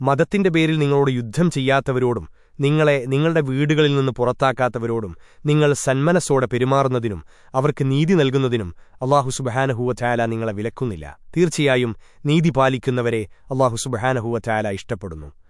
മതത്തിന്റെ പേരിൽ നിങ്ങളോട് യുദ്ധം ചെയ്യാത്തവരോടും നിങ്ങളെ നിങ്ങളുടെ വീടുകളിൽ നിന്ന് പുറത്താക്കാത്തവരോടും നിങ്ങൾ സന്മനസ്സോടെ പെരുമാറുന്നതിനും അവർക്ക് നീതി നൽകുന്നതിനും അള്ളാഹു സുബഹാനഹുവ ചായാല നിങ്ങളെ വിലക്കുന്നില്ല. തീർച്ചയായും നീതി പാലിക്കുന്നവരെ അള്ളാഹു സുബഹാനഹുവ ചായാല ഇഷ്ടപ്പെടുന്നു.